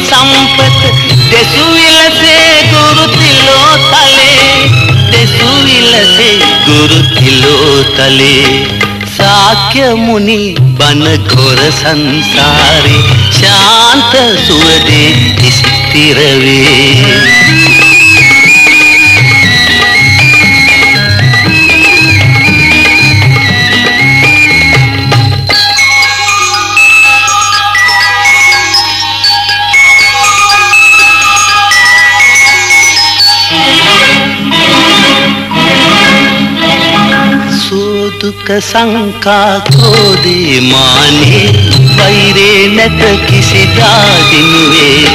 සම්පත දෙසුවිලසේ ගුරුතිලෝ තලේ දෙසුවිලසේ ගුරුතිලෝ තලේ සාක්‍ය මුනි බන ගොර සංසාරේ ශාන්ත සුවදේ ස්ථිර වේ සෝදුක සංකා ක්‍රෝධේ මානේ. වෛරේ නැත කිසිදා දිනුවේ.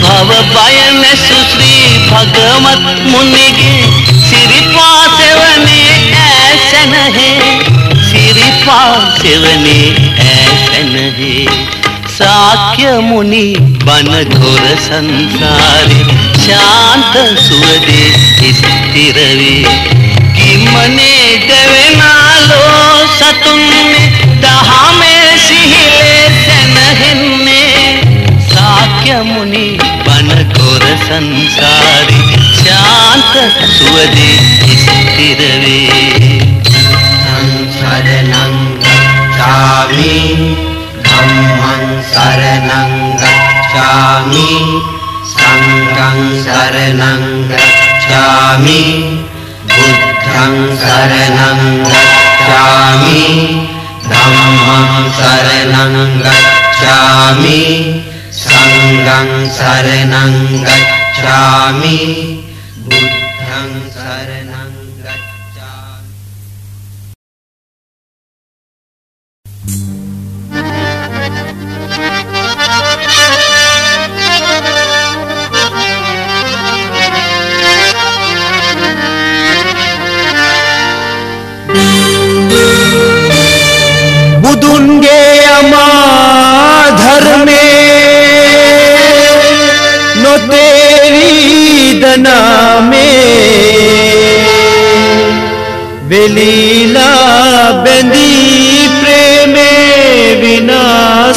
භව බය නැසු ශ්‍රී භගවත් මුනිගේ. සිරිපා සෙවනේ ඈසනහේ. සිරිපා සෙවනේ ඈසනහේ. සාක්‍ය මුනි බන ගොර සංසාරේ. ශාන්ත සුවදේ ස්ථිර මනේ දෙවනාලෝ සතුන්නේ දහමේ සිහිලේ දැනහෙන්නේ සාක්‍ය මුනි බණ කොර සංසාරි ශාන්ත සුවදී ස්ථිර වේ. සංසරණං ගච්ඡාමි ධම්මං සරණං ගච්ඡාමි සංඝං සරණං ගච්ඡාමි बुद्धं शरणं गच्छामि। धम्मं शरणं गच्छामि। सङ्गं शरणं गच्छामि। बुद्धं शरणं देरी दना में। विलीना बंदी प्रेम बिना